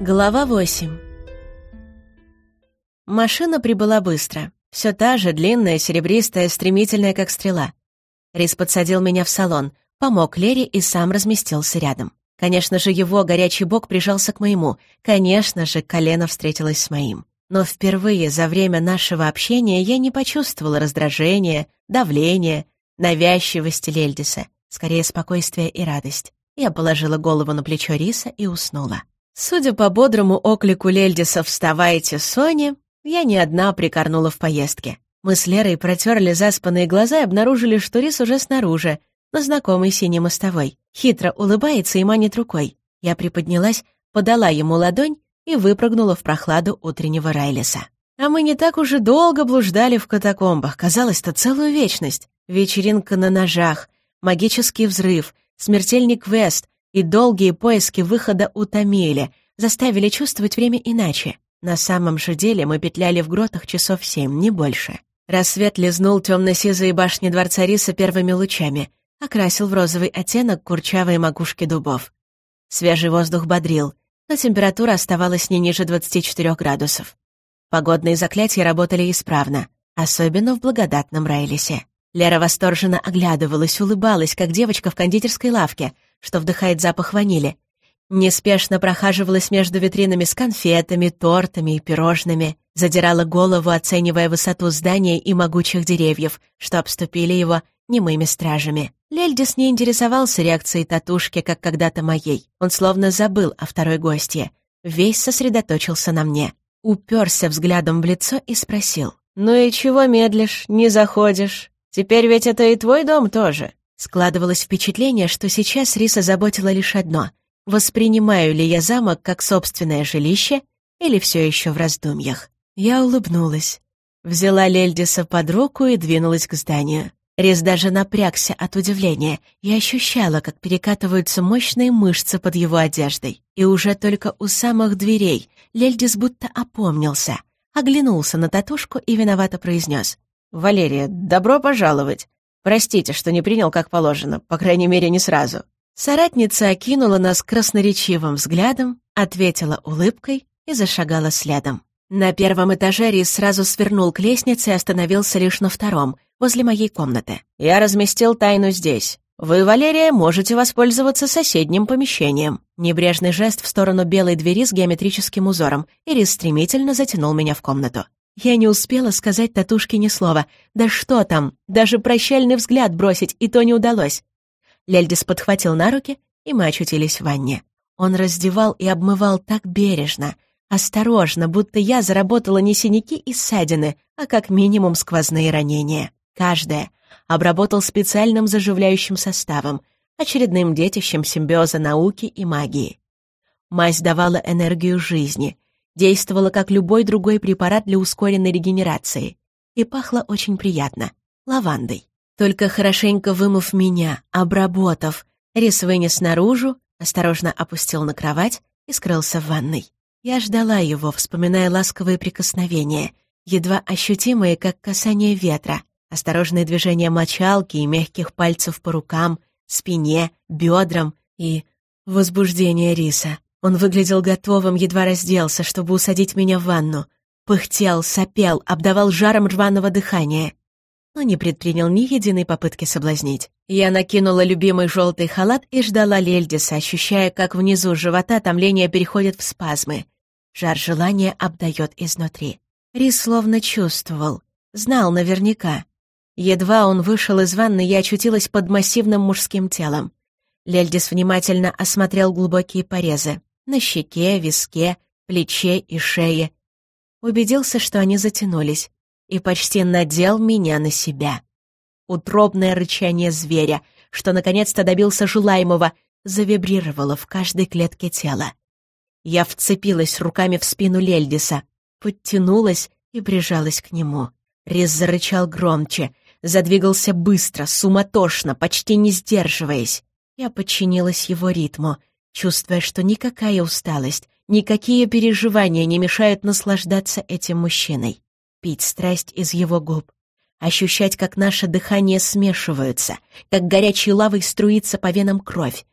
Глава 8 Машина прибыла быстро. Все та же, длинная, серебристая, стремительная, как стрела. Рис подсадил меня в салон, помог Лере и сам разместился рядом. Конечно же, его горячий бок прижался к моему. Конечно же, колено встретилось с моим. Но впервые за время нашего общения я не почувствовала раздражения, давления, навязчивости Лельдиса, скорее спокойствие и радость. Я положила голову на плечо Риса и уснула. Судя по бодрому оклику Лельдиса «Вставайте, Соня!», я не одна прикорнула в поездке. Мы с Лерой протерли заспанные глаза и обнаружили, что Рис уже снаружи, на знакомой синей мостовой. Хитро улыбается и манит рукой. Я приподнялась, подала ему ладонь и выпрыгнула в прохладу утреннего Райлиса. А мы не так уже долго блуждали в катакомбах, казалось-то целую вечность. Вечеринка на ножах, магический взрыв, смертельный квест и долгие поиски выхода утомили, заставили чувствовать время иначе. На самом же деле мы петляли в гротах часов семь, не больше. Рассвет лизнул темно-сизые башни дворца Риса первыми лучами, окрасил в розовый оттенок курчавые макушки дубов. Свежий воздух бодрил, но температура оставалась не ниже 24 градусов. Погодные заклятия работали исправно, особенно в благодатном Райлисе. Лера восторженно оглядывалась, улыбалась, как девочка в кондитерской лавке, что вдыхает запах ванили. Неспешно прохаживалась между витринами с конфетами, тортами и пирожными, задирала голову, оценивая высоту здания и могучих деревьев, что обступили его немыми стражами. Лельдис не интересовался реакцией татушки, как когда-то моей. Он словно забыл о второй гостье. Весь сосредоточился на мне. Уперся взглядом в лицо и спросил. «Ну и чего медлишь, не заходишь? Теперь ведь это и твой дом тоже». Складывалось впечатление, что сейчас Риса заботила лишь одно — Воспринимаю ли я замок как собственное жилище или все еще в раздумьях? Я улыбнулась. Взяла Лельдиса под руку и двинулась к зданию. Рез даже напрягся от удивления. Я ощущала, как перекатываются мощные мышцы под его одеждой. И уже только у самых дверей Лельдис будто опомнился, оглянулся на татушку и виновато произнес. «Валерия, добро пожаловать. Простите, что не принял как положено, по крайней мере, не сразу». Соратница окинула нас красноречивым взглядом, ответила улыбкой и зашагала следом. На первом этаже Рис сразу свернул к лестнице и остановился лишь на втором, возле моей комнаты. «Я разместил тайну здесь. Вы, Валерия, можете воспользоваться соседним помещением». Небрежный жест в сторону белой двери с геометрическим узором, и Рис стремительно затянул меня в комнату. Я не успела сказать татушке ни слова. Да что там, даже прощальный взгляд бросить и то не удалось. Лельдис подхватил на руки, и мы очутились в ванне. Он раздевал и обмывал так бережно, осторожно, будто я заработала не синяки и ссадины, а как минимум сквозные ранения. Каждое обработал специальным заживляющим составом, очередным детищем симбиоза науки и магии. Мазь давала энергию жизни, действовала как любой другой препарат для ускоренной регенерации и пахла очень приятно — лавандой. Только хорошенько вымыв меня, обработав, Рис вынес наружу, осторожно опустил на кровать и скрылся в ванной. Я ждала его, вспоминая ласковые прикосновения, едва ощутимые, как касание ветра, осторожные движения мочалки и мягких пальцев по рукам, спине, бедрам и возбуждение Риса. Он выглядел готовым, едва разделся, чтобы усадить меня в ванну. Пыхтел, сопел, обдавал жаром рваного дыхания но не предпринял ни единой попытки соблазнить. Я накинула любимый желтый халат и ждала Лельдиса, ощущая, как внизу живота томление переходит в спазмы. Жар желания обдает изнутри. Рис словно чувствовал, знал наверняка. Едва он вышел из ванны, я очутилась под массивным мужским телом. Лельдис внимательно осмотрел глубокие порезы на щеке, виске, плече и шее. Убедился, что они затянулись и почти надел меня на себя. Утробное рычание зверя, что наконец-то добился желаемого, завибрировало в каждой клетке тела. Я вцепилась руками в спину Лельдиса, подтянулась и прижалась к нему. Рез зарычал громче, задвигался быстро, суматошно, почти не сдерживаясь. Я подчинилась его ритму, чувствуя, что никакая усталость, никакие переживания не мешают наслаждаться этим мужчиной пить страсть из его губ, ощущать, как наше дыхание смешиваются, как горячей лавой струится по венам кровь,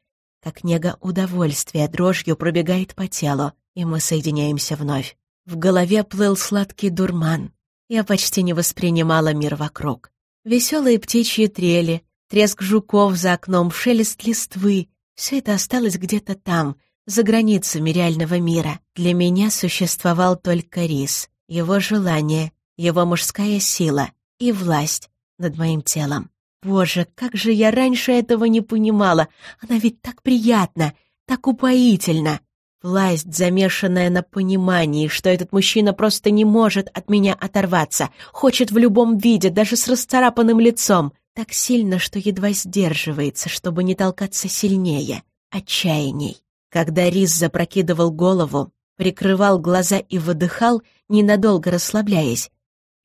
как нега удовольствия дрожью пробегает по телу, и мы соединяемся вновь. В голове плыл сладкий дурман. Я почти не воспринимала мир вокруг. Веселые птичьи трели, треск жуков за окном, шелест листвы — все это осталось где-то там, за границами реального мира. Для меня существовал только рис, его желание, его мужская сила и власть над моим телом. Боже, как же я раньше этого не понимала! Она ведь так приятна, так упоительна! Власть, замешанная на понимании, что этот мужчина просто не может от меня оторваться, хочет в любом виде, даже с расцарапанным лицом, так сильно, что едва сдерживается, чтобы не толкаться сильнее, отчаянней. Когда Рис запрокидывал голову, прикрывал глаза и выдыхал, ненадолго расслабляясь,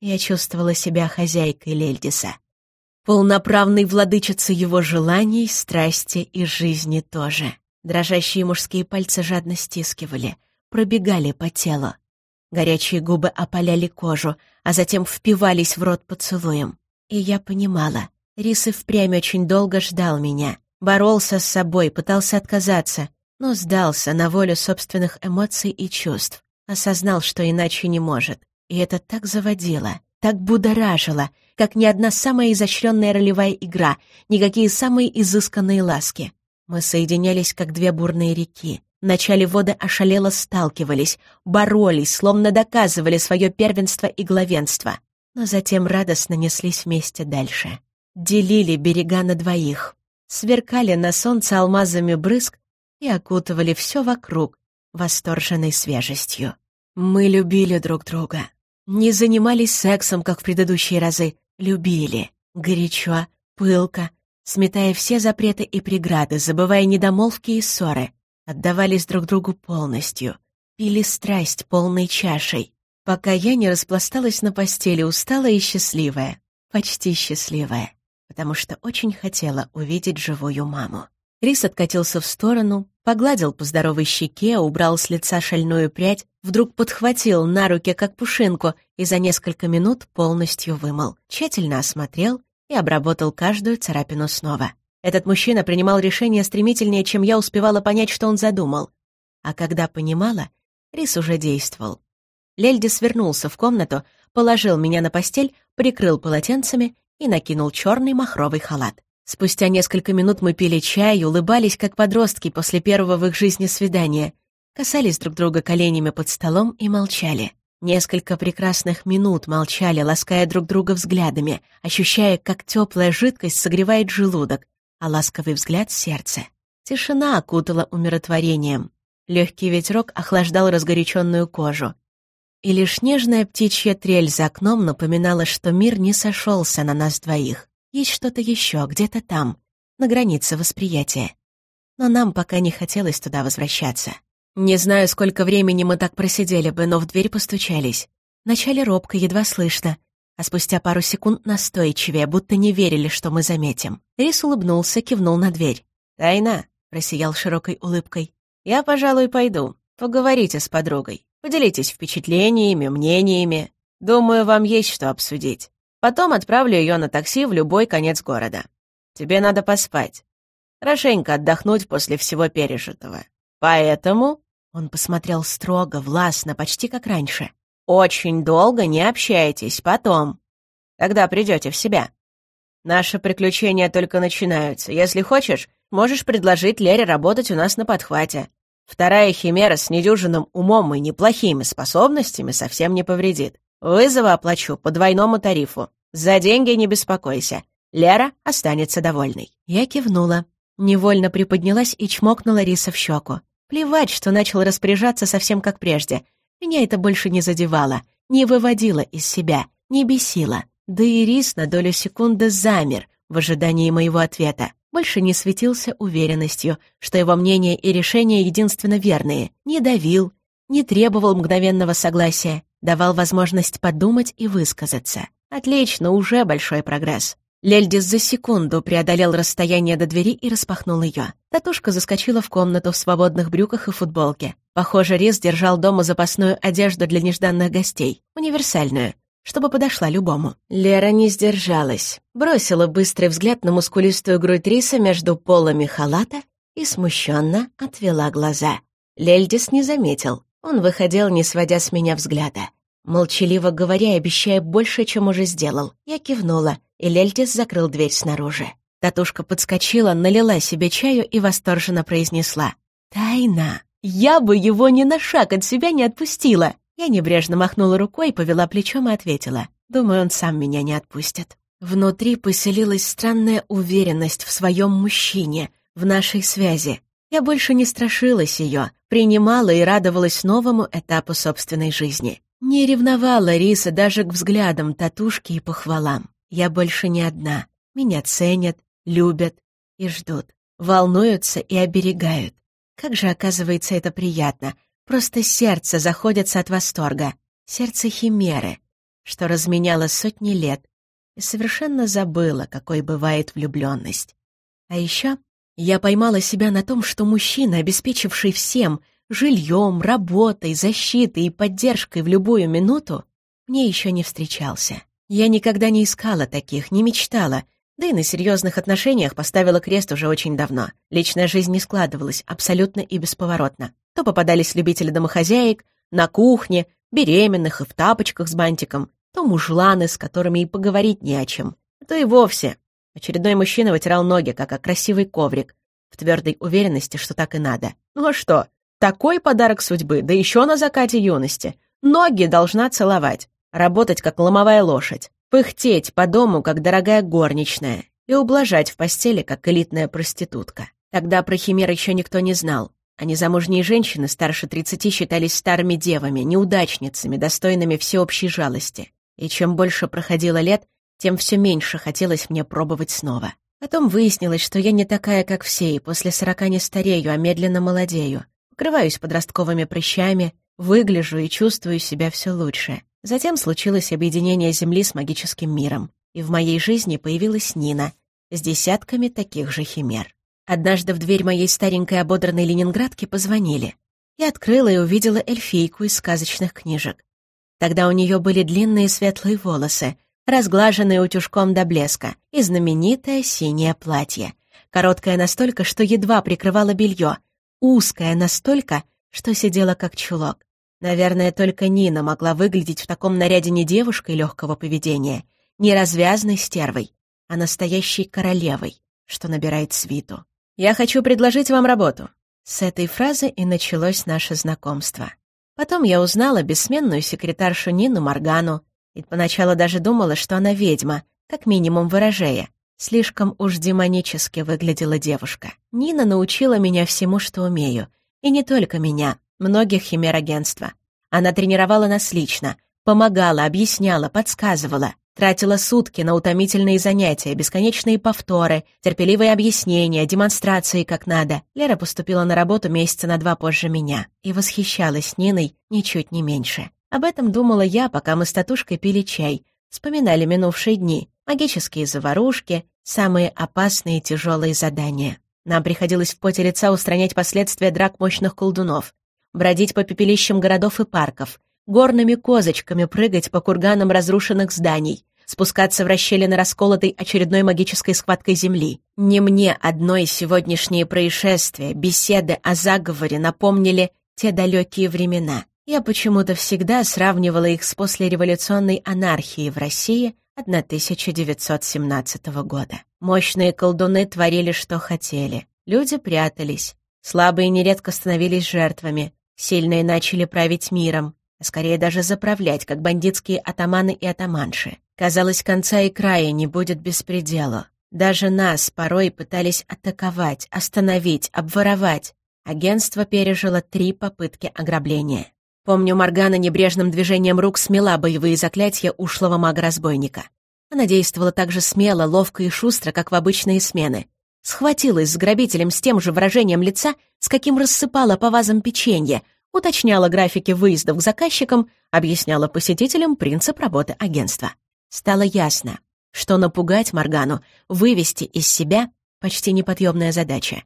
я чувствовала себя хозяйкой Лельдиса. Полноправной владычицей его желаний, страсти и жизни тоже. Дрожащие мужские пальцы жадно стискивали, пробегали по телу. Горячие губы опаляли кожу, а затем впивались в рот поцелуем. И я понимала, Рис и впрямь очень долго ждал меня. Боролся с собой, пытался отказаться, но сдался на волю собственных эмоций и чувств. Осознал, что иначе не может. И это так заводило, так будоражило, как ни одна самая изощренная ролевая игра, никакие самые изысканные ласки. Мы соединялись, как две бурные реки. Вначале воды ошалело сталкивались, боролись, словно доказывали свое первенство и главенство. Но затем радостно неслись вместе дальше. Делили берега на двоих. Сверкали на солнце алмазами брызг и окутывали все вокруг восторженной свежестью. Мы любили друг друга. Не занимались сексом, как в предыдущие разы. Любили. Горячо, пылко, сметая все запреты и преграды, забывая недомолвки и ссоры, отдавались друг другу полностью, пили страсть полной чашей, пока я не распласталась на постели, усталая и счастливая, почти счастливая, потому что очень хотела увидеть живую маму. Рис откатился в сторону, погладил по здоровой щеке, убрал с лица шальную прядь, вдруг подхватил на руки, как пушинку, и за несколько минут полностью вымыл, тщательно осмотрел, и обработал каждую царапину снова. Этот мужчина принимал решения стремительнее, чем я успевала понять, что он задумал. А когда понимала, Рис уже действовал. Лельди свернулся в комнату, положил меня на постель, прикрыл полотенцами и накинул черный махровый халат. Спустя несколько минут мы пили чай, улыбались, как подростки после первого в их жизни свидания, касались друг друга коленями под столом и молчали. Несколько прекрасных минут молчали, лаская друг друга взглядами, ощущая, как теплая жидкость согревает желудок, а ласковый взгляд — сердце. Тишина окутала умиротворением. Легкий ветерок охлаждал разгоряченную кожу. И лишь нежная птичья трель за окном напоминала, что мир не сошелся на нас двоих. Есть что-то еще, где-то там, на границе восприятия. Но нам пока не хотелось туда возвращаться. Не знаю, сколько времени мы так просидели бы, но в дверь постучались. Вначале робко, едва слышно, а спустя пару секунд настойчивее, будто не верили, что мы заметим. Рис улыбнулся, кивнул на дверь. «Тайна», — просиял широкой улыбкой. «Я, пожалуй, пойду. Поговорите с подругой. Поделитесь впечатлениями, мнениями. Думаю, вам есть что обсудить. Потом отправлю ее на такси в любой конец города. Тебе надо поспать. Хорошенько отдохнуть после всего пережитого. Поэтому он посмотрел строго, властно, почти как раньше. «Очень долго не общайтесь, потом. Когда придете в себя. Наши приключения только начинаются. Если хочешь, можешь предложить Лере работать у нас на подхвате. Вторая химера с недюжинным умом и неплохими способностями совсем не повредит. Вызовы оплачу по двойному тарифу. За деньги не беспокойся. Лера останется довольной». Я кивнула, невольно приподнялась и чмокнула Риса в щеку. Плевать, что начал распоряжаться совсем как прежде. Меня это больше не задевало, не выводило из себя, не бесило. Да и Рис на долю секунды замер в ожидании моего ответа. Больше не светился уверенностью, что его мнение и решения единственно верные. Не давил, не требовал мгновенного согласия, давал возможность подумать и высказаться. Отлично, уже большой прогресс. Лельдис за секунду преодолел расстояние до двери и распахнул ее. Татушка заскочила в комнату в свободных брюках и футболке. Похоже, Рис держал дома запасную одежду для нежданных гостей, универсальную, чтобы подошла любому. Лера не сдержалась, бросила быстрый взгляд на мускулистую грудь Риса между полами халата и смущенно отвела глаза. Лельдис не заметил. Он выходил, не сводя с меня взгляда. Молчаливо говоря и обещая больше, чем уже сделал. Я кивнула, и Лельдис закрыл дверь снаружи. Татушка подскочила, налила себе чаю и восторженно произнесла. «Тайна! Я бы его ни на шаг от себя не отпустила!» Я небрежно махнула рукой, повела плечом и ответила. «Думаю, он сам меня не отпустит». Внутри поселилась странная уверенность в своем мужчине, в нашей связи. Я больше не страшилась ее, принимала и радовалась новому этапу собственной жизни. Не ревновала Риса даже к взглядам татушки и похвалам. Я больше не одна. Меня ценят, любят и ждут. Волнуются и оберегают. Как же, оказывается, это приятно. Просто сердце заходится от восторга. Сердце химеры, что разменяло сотни лет и совершенно забыла, какой бывает влюбленность. А еще я поймала себя на том, что мужчина, обеспечивший всем — жильем, работой, защитой и поддержкой в любую минуту, мне еще не встречался. Я никогда не искала таких, не мечтала, да и на серьезных отношениях поставила крест уже очень давно. Личная жизнь не складывалась абсолютно и бесповоротно. То попадались любители домохозяек, на кухне, беременных и в тапочках с бантиком, то мужланы, с которыми и поговорить не о чем, то и вовсе Очередной мужчина вытирал ноги, как о красивый коврик, в твердой уверенности, что так и надо. Ну а что? Такой подарок судьбы, да еще на закате юности. Ноги должна целовать, работать, как ломовая лошадь, пыхтеть по дому, как дорогая горничная, и ублажать в постели, как элитная проститутка. Тогда про химер еще никто не знал, а незамужние женщины старше 30 считались старыми девами, неудачницами, достойными всеобщей жалости. И чем больше проходило лет, тем все меньше хотелось мне пробовать снова. Потом выяснилось, что я не такая, как все, и после сорока не старею, а медленно молодею. Покрываюсь подростковыми прыщами, выгляжу и чувствую себя все лучше. Затем случилось объединение Земли с магическим миром, и в моей жизни появилась Нина с десятками таких же химер. Однажды в дверь моей старенькой ободранной ленинградки позвонили. Я открыла и увидела эльфийку из сказочных книжек. Тогда у нее были длинные светлые волосы, разглаженное утюжком до блеска, и знаменитое синее платье. Короткое настолько, что едва прикрывало белье, узкое настолько, что сидело как чулок. Наверное, только Нина могла выглядеть в таком наряде не девушкой легкого поведения, не развязной стервой, а настоящей королевой, что набирает свиту. «Я хочу предложить вам работу». С этой фразы и началось наше знакомство. Потом я узнала бессменную секретаршу Нину Моргану, и поначалу даже думала, что она ведьма, как минимум выражая. Слишком уж демонически выглядела девушка. Нина научила меня всему, что умею. И не только меня, многих химер агентства. Она тренировала нас лично, помогала, объясняла, подсказывала. Тратила сутки на утомительные занятия, бесконечные повторы, терпеливые объяснения, демонстрации как надо. Лера поступила на работу месяца на два позже меня и восхищалась Ниной ничуть не меньше. Об этом думала я, пока мы с Татушкой пили чай, вспоминали минувшие дни, магические заварушки, самые опасные и тяжелые задания. Нам приходилось в поте лица устранять последствия драк мощных колдунов, бродить по пепелищам городов и парков, горными козочками прыгать по курганам разрушенных зданий, спускаться в расщелины расколотой очередной магической схваткой земли. Не мне одной сегодняшние происшествия, беседы о заговоре напомнили те далекие времена. Я почему-то всегда сравнивала их с послереволюционной анархией в России 1917 года. Мощные колдуны творили, что хотели. Люди прятались. Слабые нередко становились жертвами. Сильные начали править миром, а скорее даже заправлять, как бандитские атаманы и атаманши. Казалось, конца и края не будет беспределу. Даже нас порой пытались атаковать, остановить, обворовать. Агентство пережило три попытки ограбления. Помню, Моргана небрежным движением рук смела боевые заклятия ушлого мага-разбойника. Она действовала так же смело, ловко и шустро, как в обычные смены. Схватилась с грабителем с тем же выражением лица, с каким рассыпала по вазам печенье, уточняла графики выездов к заказчикам, объясняла посетителям принцип работы агентства. Стало ясно, что напугать Моргану, вывести из себя — почти неподъемная задача.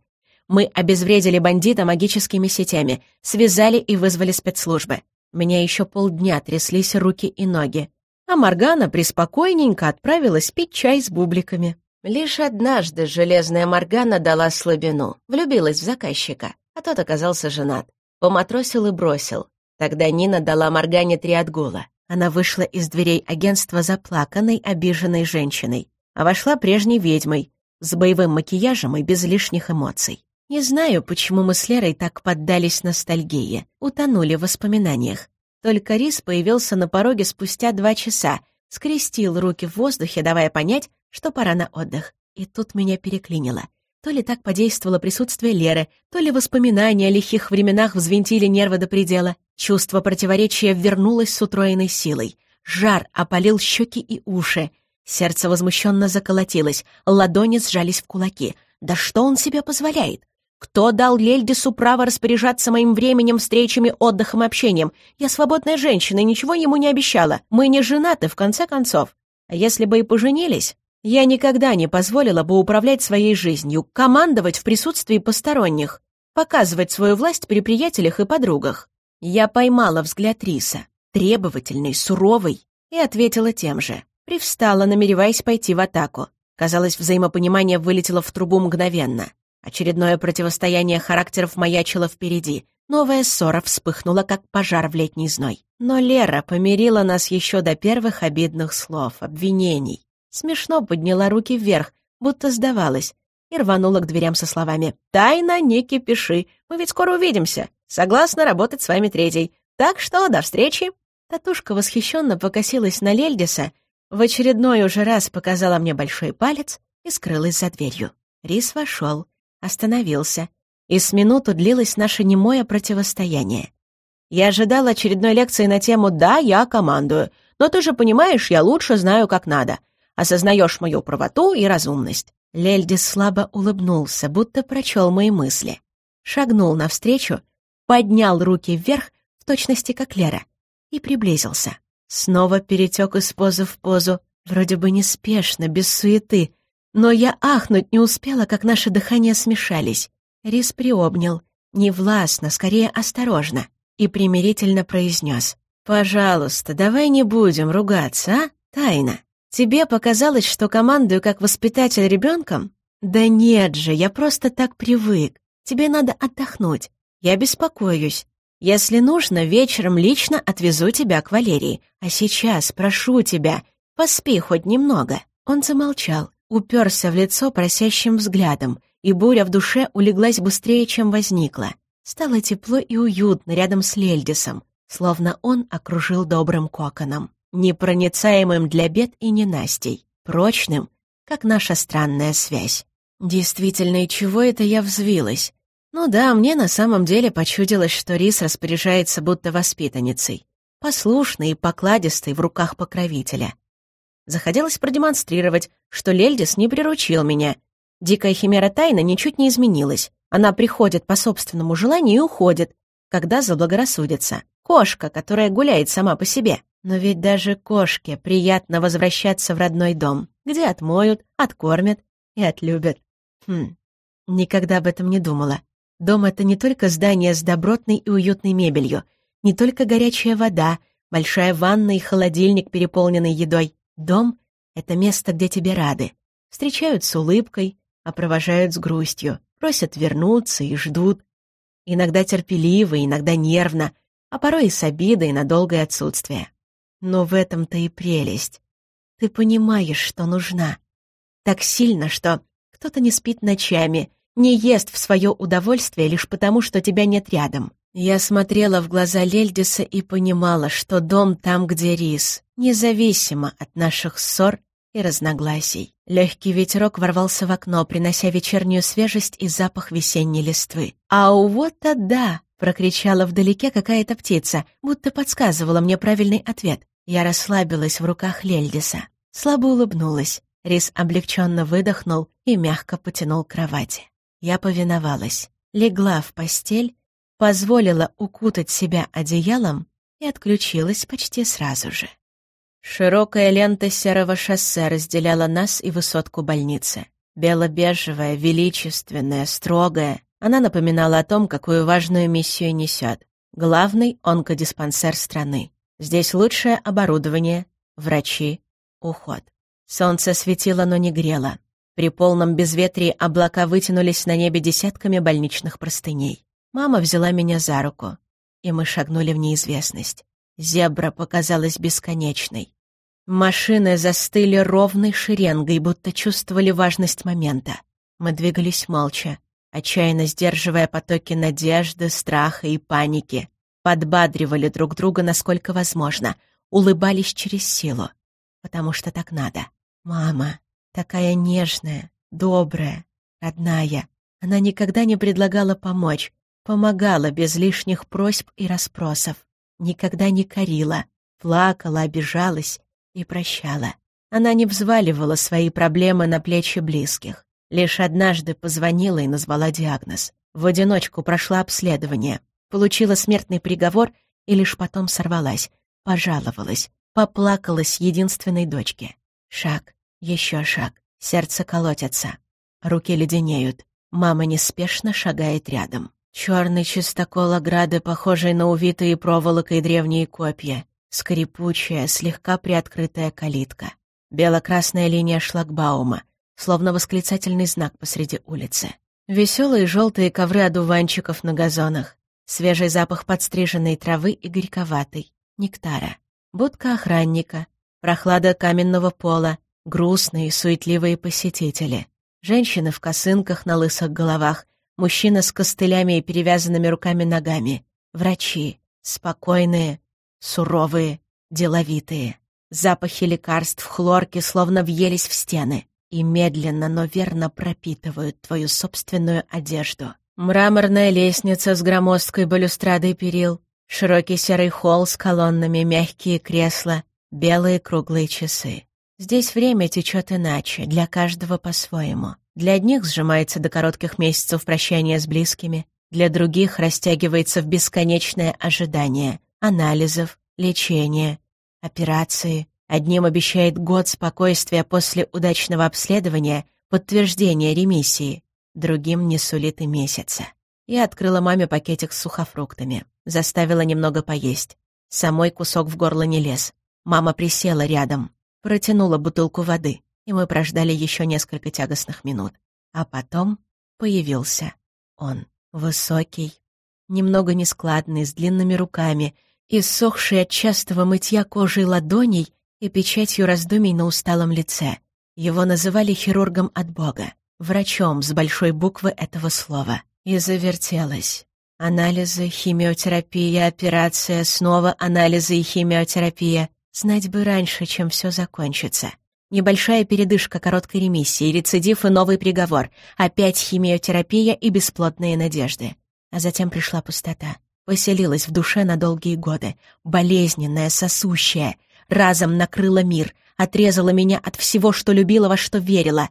Мы обезвредили бандита магическими сетями, связали и вызвали спецслужбы. Меня еще полдня тряслись руки и ноги. А Моргана приспокойненько отправилась пить чай с бубликами. Лишь однажды железная Моргана дала слабину, влюбилась в заказчика, а тот оказался женат. Поматросил и бросил. Тогда Нина дала Моргане три отгула. Она вышла из дверей агентства заплаканной, обиженной женщиной, а вошла прежней ведьмой, с боевым макияжем и без лишних эмоций. Не знаю, почему мы с Лерой так поддались ностальгии, утонули в воспоминаниях. Только Рис появился на пороге спустя два часа, скрестил руки в воздухе, давая понять, что пора на отдых. И тут меня переклинило. То ли так подействовало присутствие Леры, то ли воспоминания о лихих временах взвинтили нервы до предела. Чувство противоречия вернулось с утроенной силой. Жар опалил щеки и уши. Сердце возмущенно заколотилось, ладони сжались в кулаки. Да что он себе позволяет? Кто дал Лельдису право распоряжаться моим временем, встречами, отдыхом общением? Я свободная женщина и ничего ему не обещала. Мы не женаты, в конце концов. А если бы и поженились, я никогда не позволила бы управлять своей жизнью, командовать в присутствии посторонних, показывать свою власть при приятелях и подругах. Я поймала взгляд Риса, требовательный, суровый, и ответила тем же. Привстала, намереваясь пойти в атаку. Казалось, взаимопонимание вылетело в трубу мгновенно. Очередное противостояние характеров маячило впереди. Новая ссора вспыхнула, как пожар в летний зной. Но Лера помирила нас еще до первых обидных слов, обвинений. Смешно подняла руки вверх, будто сдавалась, и рванула к дверям со словами «Тайна, не кипиши, мы ведь скоро увидимся. Согласна работать с вами третьей. Так что до встречи!» Татушка восхищенно покосилась на Лельдиса, в очередной уже раз показала мне большой палец и скрылась за дверью. Рис вошел остановился, и с минуту длилось наше немое противостояние. Я ожидал очередной лекции на тему «Да, я командую, но ты же понимаешь, я лучше знаю, как надо. Осознаешь мою правоту и разумность». Лельдис слабо улыбнулся, будто прочел мои мысли. Шагнул навстречу, поднял руки вверх, в точности как Лера, и приблизился. Снова перетек из позы в позу, вроде бы неспешно, без суеты, но я ахнуть не успела, как наши дыхания смешались. Рис приобнял, невластно, скорее осторожно, и примирительно произнес. «Пожалуйста, давай не будем ругаться, а? Тайна. Тебе показалось, что командую как воспитатель ребенком? Да нет же, я просто так привык. Тебе надо отдохнуть. Я беспокоюсь. Если нужно, вечером лично отвезу тебя к Валерии. А сейчас, прошу тебя, поспи хоть немного». Он замолчал, уперся в лицо просящим взглядом, и буря в душе улеглась быстрее, чем возникла. Стало тепло и уютно рядом с Лельдисом, словно он окружил добрым коконом, непроницаемым для бед и ненастей, прочным, как наша странная связь. Действительно, и чего это я взвилась? Ну да, мне на самом деле почудилось, что Рис распоряжается будто воспитанницей, послушной и покладистой в руках покровителя. Захотелось продемонстрировать, что Лельдис не приручил меня. Дикая химера тайна ничуть не изменилась. Она приходит по собственному желанию и уходит, когда заблагорассудится. Кошка, которая гуляет сама по себе. Но ведь даже кошке приятно возвращаться в родной дом, где отмоют, откормят и отлюбят. Хм, никогда об этом не думала. Дом — это не только здание с добротной и уютной мебелью, не только горячая вода, большая ванна и холодильник, переполненный едой. Дом — это место, где тебе рады. Встречают с улыбкой, а провожают с грустью, просят вернуться и ждут. Иногда терпеливо, иногда нервно, а порой и с обидой на долгое отсутствие. Но в этом-то и прелесть. Ты понимаешь, что нужна. Так сильно, что кто-то не спит ночами, не ест в свое удовольствие лишь потому, что тебя нет рядом. Я смотрела в глаза Лельдиса и понимала, что дом там, где рис, независимо от наших ссор и разногласий. Легкий ветерок ворвался в окно, принося вечернюю свежесть и запах весенней листвы. «А вот-то да!» — прокричала вдалеке какая-то птица, будто подсказывала мне правильный ответ. Я расслабилась в руках Лельдиса. Слабо улыбнулась. Рис облегченно выдохнул и мягко потянул к кровати. Я повиновалась. Легла в постель позволила укутать себя одеялом и отключилась почти сразу же. Широкая лента серого шоссе разделяла нас и высотку больницы. Бело-бежевая, величественная, строгая. Она напоминала о том, какую важную миссию несет. Главный онкодиспансер страны. Здесь лучшее оборудование, врачи, уход. Солнце светило, но не грело. При полном безветрии облака вытянулись на небе десятками больничных простыней. Мама взяла меня за руку, и мы шагнули в неизвестность. Зебра показалась бесконечной. Машины застыли ровной шеренгой, будто чувствовали важность момента. Мы двигались молча, отчаянно сдерживая потоки надежды, страха и паники. Подбадривали друг друга, насколько возможно, улыбались через силу. Потому что так надо. Мама, такая нежная, добрая, родная. Она никогда не предлагала помочь, помогала без лишних просьб и расспросов. Никогда не корила, плакала, обижалась и прощала. Она не взваливала свои проблемы на плечи близких. Лишь однажды позвонила и назвала диагноз. В одиночку прошла обследование, получила смертный приговор и лишь потом сорвалась, пожаловалась, поплакалась единственной дочке. Шаг, еще шаг, сердце колотится, руки леденеют. Мама неспешно шагает рядом. Черный чистокол ограды, похожий на увитые проволокой древние копья, скрипучая, слегка приоткрытая калитка, бело-красная линия шлагбаума, словно восклицательный знак посреди улицы. Веселые желтые ковры одуванчиков на газонах, свежий запах подстриженной травы и горьковатый, нектара, будка охранника, прохлада каменного пола, грустные, суетливые посетители, женщины в косынках на лысых головах, мужчина с костылями и перевязанными руками-ногами, врачи, спокойные, суровые, деловитые. Запахи лекарств, хлорки словно въелись в стены и медленно, но верно пропитывают твою собственную одежду. Мраморная лестница с громоздкой балюстрадой перил, широкий серый холл с колоннами, мягкие кресла, белые круглые часы. Здесь время течет иначе, для каждого по-своему. Для одних сжимается до коротких месяцев прощания с близкими, для других растягивается в бесконечное ожидание анализов, лечения, операции, Одним обещает год спокойствия после удачного обследования, подтверждения ремиссии, другим не сулит и месяца. Я открыла маме пакетик с сухофруктами, заставила немного поесть. Самой кусок в горло не лез. Мама присела рядом, протянула бутылку воды, и мы прождали еще несколько тягостных минут. А потом появился он, высокий, немного нескладный, с длинными руками, иссохший от частого мытья кожей ладоней и печатью раздумий на усталом лице. Его называли хирургом от Бога, врачом с большой буквы этого слова. И завертелось. Анализы, химиотерапия, операция, снова анализы и химиотерапия. Знать бы раньше, чем все закончится. Небольшая передышка короткой ремиссии, рецидив и новый приговор. Опять химиотерапия и бесплодные надежды. А затем пришла пустота. Поселилась в душе на долгие годы. Болезненная, сосущая — разом накрыла мир, отрезала меня от всего, что любила, во что верила.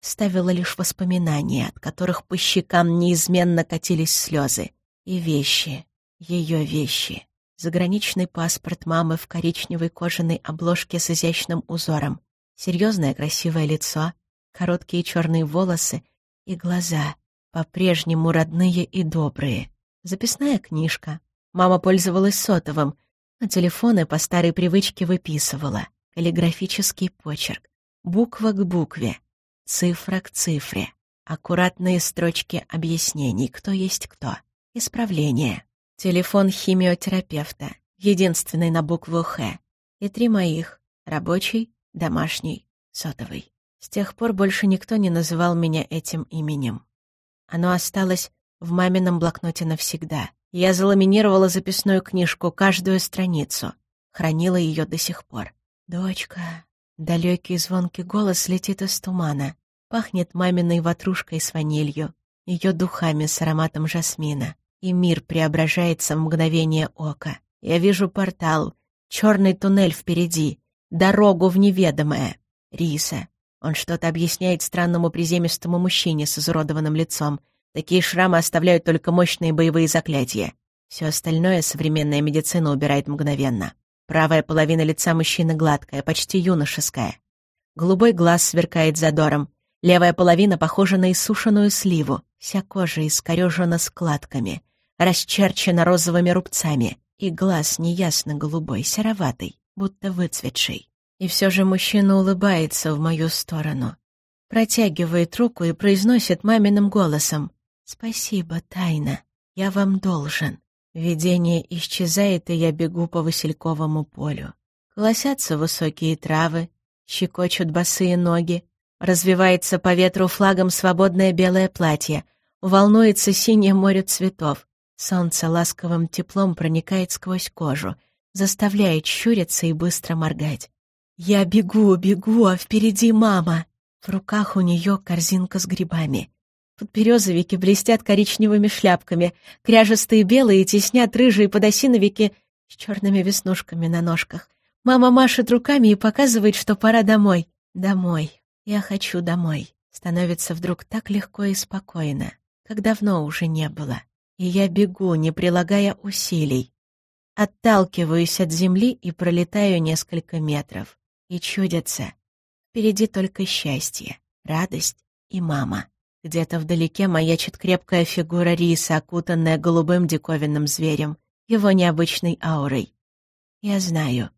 Ставила лишь воспоминания, от которых по щекам неизменно катились слезы. И вещи, ее вещи. Заграничный паспорт мамы в коричневой кожаной обложке с изящным узором. Серьезное красивое лицо, короткие черные волосы и глаза, по-прежнему родные и добрые. Записная книжка. Мама пользовалась сотовым — а телефоны по старой привычке выписывала. Каллиграфический почерк. Буква к букве. Цифра к цифре. Аккуратные строчки объяснений, кто есть кто. Исправление. Телефон химиотерапевта. Единственный на букву «Х». И три моих. Рабочий, домашний, сотовый. С тех пор больше никто не называл меня этим именем. Оно осталось в мамином блокноте навсегда. Я заламинировала записную книжку, каждую страницу. Хранила ее до сих пор. «Дочка...» Далекий звонкий голос летит из тумана. Пахнет маминой ватрушкой с ванилью, ее духами с ароматом жасмина. И мир преображается в мгновение ока. Я вижу портал, черный туннель впереди, дорогу в неведомое. Риса. Он что-то объясняет странному приземистому мужчине с изуродованным лицом, Такие шрамы оставляют только мощные боевые заклятия. Все остальное современная медицина убирает мгновенно. Правая половина лица мужчины гладкая, почти юношеская. Голубой глаз сверкает задором. Левая половина похожа на иссушенную сливу. Вся кожа искорежена складками, расчерчена розовыми рубцами. И глаз неясно голубой, сероватый, будто выцветший. И все же мужчина улыбается в мою сторону. протягивает руку и произносит маминым голосом. «Спасибо, Тайна, я вам должен». Видение исчезает, и я бегу по Васильковому полю. Колосятся высокие травы, щекочут босые ноги, развивается по ветру флагом свободное белое платье, волнуется синее море цветов, солнце ласковым теплом проникает сквозь кожу, заставляет щуриться и быстро моргать. Я бегу, бегу, а впереди мама. В руках у нее корзинка с грибами. Подберезовики блестят коричневыми шляпками, кряжестые белые теснят рыжие подосиновики с черными веснушками на ножках. Мама машет руками и показывает, что пора домой. Домой. Я хочу домой. Становится вдруг так легко и спокойно, как давно уже не было. И я бегу, не прилагая усилий. Отталкиваюсь от земли и пролетаю несколько метров. И чудится. Впереди только счастье, радость и мама. Где-то вдалеке маячит крепкая фигура риса, окутанная голубым диковинным зверем, его необычной аурой. Я знаю,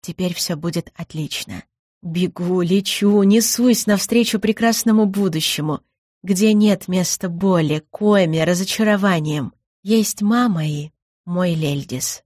теперь все будет отлично. Бегу, лечу, несусь навстречу прекрасному будущему, где нет места боли, коми, разочарованием. Есть мама и мой Лельдис.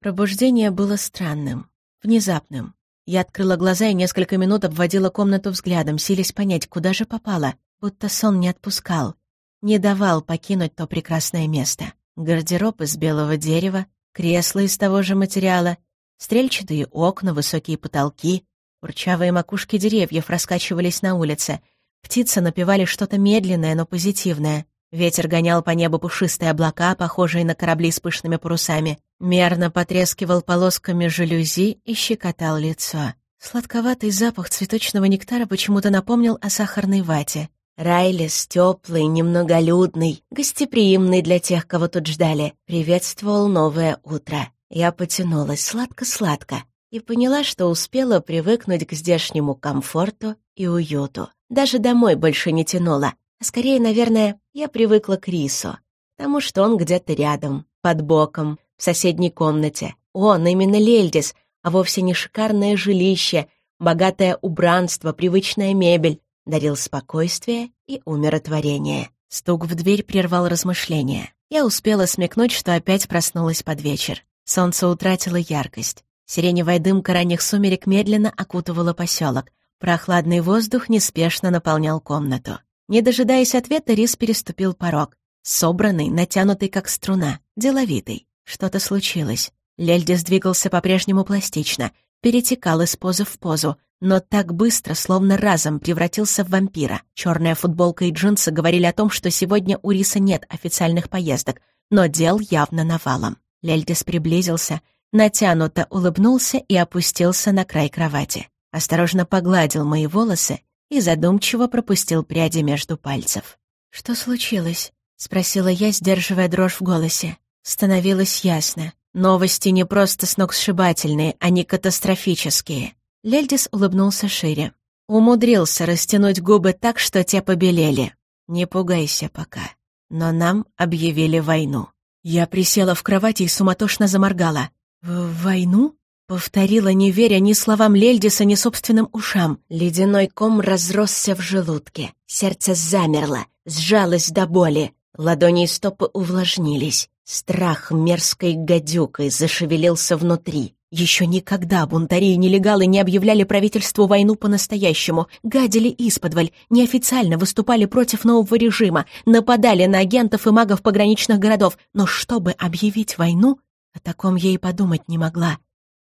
Пробуждение было странным, внезапным. Я открыла глаза и несколько минут обводила комнату взглядом, силясь понять, куда же попала будто сон не отпускал, не давал покинуть то прекрасное место. Гардероб из белого дерева, кресла из того же материала, стрельчатые окна, высокие потолки, урчавые макушки деревьев раскачивались на улице, птицы напевали что-то медленное, но позитивное. Ветер гонял по небу пушистые облака, похожие на корабли с пышными парусами, мерно потрескивал полосками жалюзи и щекотал лицо. Сладковатый запах цветочного нектара почему-то напомнил о сахарной вате. Райлис, теплый, немноголюдный, гостеприимный для тех, кого тут ждали, приветствовал новое утро. Я потянулась сладко-сладко и поняла, что успела привыкнуть к здешнему комфорту и уюту. Даже домой больше не тянула, а скорее, наверное, я привыкла к Рису, потому что он где-то рядом, под боком, в соседней комнате. Он именно Лельдис, а вовсе не шикарное жилище, богатое убранство, привычная мебель, дарил спокойствие и умиротворение. Стук в дверь прервал размышления. Я успела смекнуть, что опять проснулась под вечер. Солнце утратило яркость. Сиреневая дымка ранних сумерек медленно окутывала поселок. Прохладный воздух неспешно наполнял комнату. Не дожидаясь ответа, Рис переступил порог. Собранный, натянутый как струна, деловитый. Что-то случилось. Лельдис двигался по-прежнему пластично, перетекал из позы в позу, но так быстро, словно разом превратился в вампира. Черная футболка и джинсы говорили о том, что сегодня у Риса нет официальных поездок, но дел явно навалом. Лельдис приблизился, натянуто улыбнулся и опустился на край кровати. Осторожно погладил мои волосы и задумчиво пропустил пряди между пальцев. «Что случилось?» — спросила я, сдерживая дрожь в голосе. Становилось ясно. Новости не просто сногсшибательные, они катастрофические. Лельдис улыбнулся шире. Умудрился растянуть губы так, что те побелели. Не пугайся пока. Но нам объявили войну. Я присела в кровати и суматошно заморгала. «В войну?» Повторила, не веря ни словам Лельдиса, ни собственным ушам. Ледяной ком разросся в желудке. Сердце замерло, сжалось до боли. Ладони и стопы увлажнились. Страх мерзкой гадюкой зашевелился внутри. Еще никогда бунтари и нелегалы не объявляли правительству войну по-настоящему, гадили исподволь, неофициально выступали против нового режима, нападали на агентов и магов пограничных городов. Но чтобы объявить войну, о таком я и подумать не могла.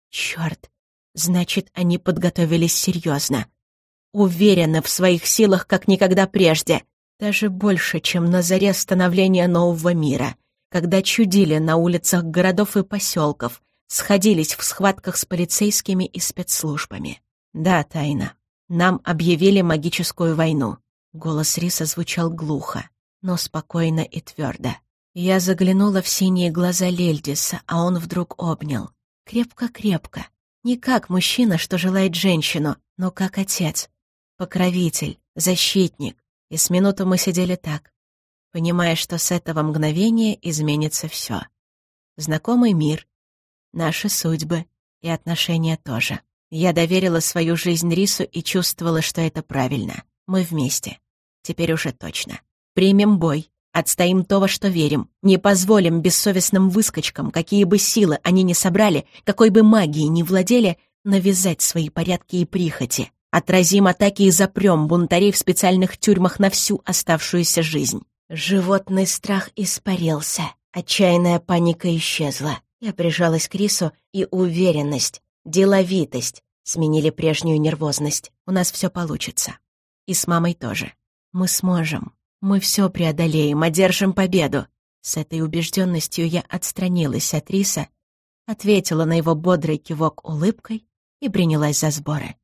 Черт, значит, они подготовились серьезно. Уверены в своих силах, как никогда прежде. Даже больше, чем на заре становления нового мира — когда чудили на улицах городов и поселков, сходились в схватках с полицейскими и спецслужбами. Да, тайна. Нам объявили магическую войну. Голос Риса звучал глухо, но спокойно и твердо. Я заглянула в синие глаза Лельдиса, а он вдруг обнял. Крепко-крепко. Не как мужчина, что желает женщину, но как отец. Покровитель, защитник. И с минуту мы сидели так, понимая, что с этого мгновения изменится все. Знакомый мир, наши судьбы и отношения тоже. Я доверила свою жизнь Рису и чувствовала, что это правильно. Мы вместе. Теперь уже точно. Примем бой. Отстоим то, во что верим. Не позволим бессовестным выскочкам, какие бы силы они ни собрали, какой бы магией ни владели, навязать свои порядки и прихоти. Отразим атаки и запрем бунтарей в специальных тюрьмах на всю оставшуюся жизнь. Животный страх испарился. Отчаянная паника исчезла. Я прижалась к Рису, и уверенность, деловитость сменили прежнюю нервозность. У нас все получится. И с мамой тоже. Мы сможем. Мы все преодолеем, одержим победу. С этой убежденностью я отстранилась от Риса, ответила на его бодрый кивок улыбкой и принялась за сборы.